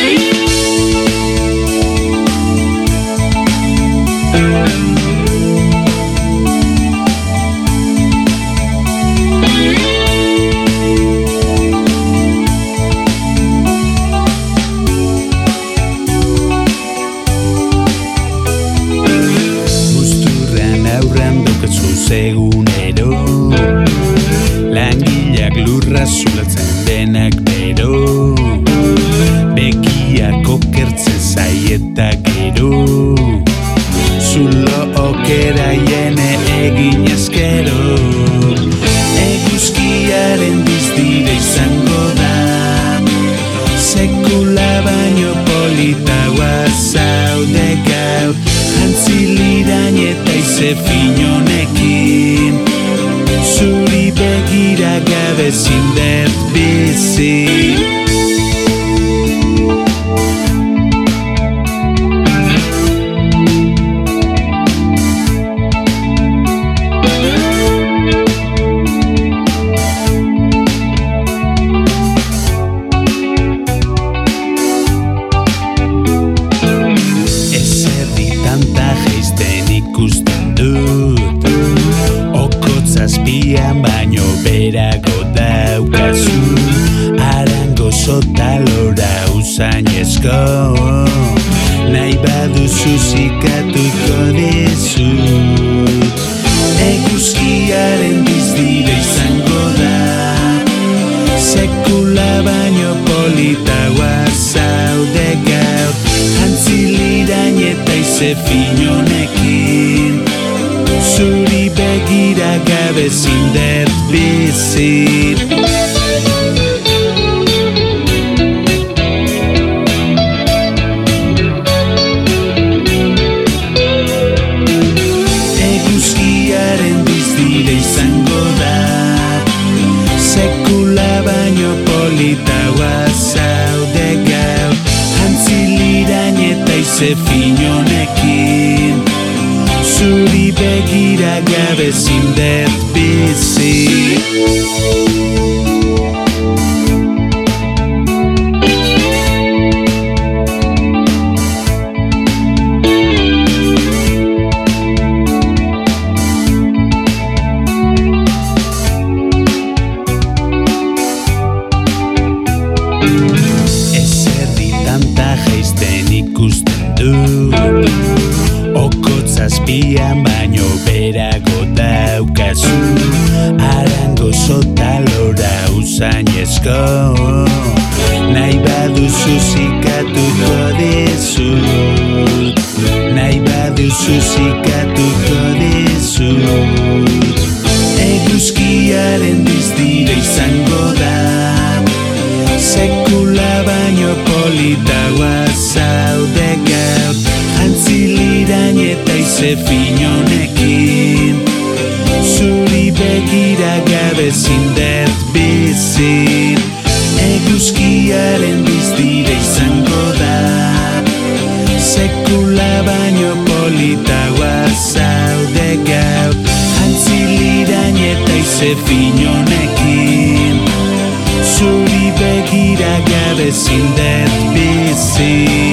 Music. Langileak lurra zulatzen denak bero Bekiak okertzen zaieta gero. Zulo okera jene egin ezkero. Eguzkiaren dizdire izango da. Sekula baino polita guazaude gaur. Antziliran eta ize finonekin Zuri begira gabe zindert bizi daukazu Arango sotalora usainezko Nahi baduzu zikatuko dizut Eguzkiaren dizdire izango da. Sekula baino polita guazaude gaur Antziliran eta ize finonekin Zuri begira gabe zindert bizi finonekin Zuri begira gabe zindert bizi. Ezerdi ikusten dut Okotzazpian baino berago daukazu. Arango sotalora usainezko Nahi baduzu zikatuko dizut. Nahi baduzu zikatuko ize finonekin Zuri begira gabe zindert bizi. Eguzkiaren dizdire izango da. Sekula baino polita guazaude gaur. Antziliran eta ize finonekin Zuri begira gabe zindert bizi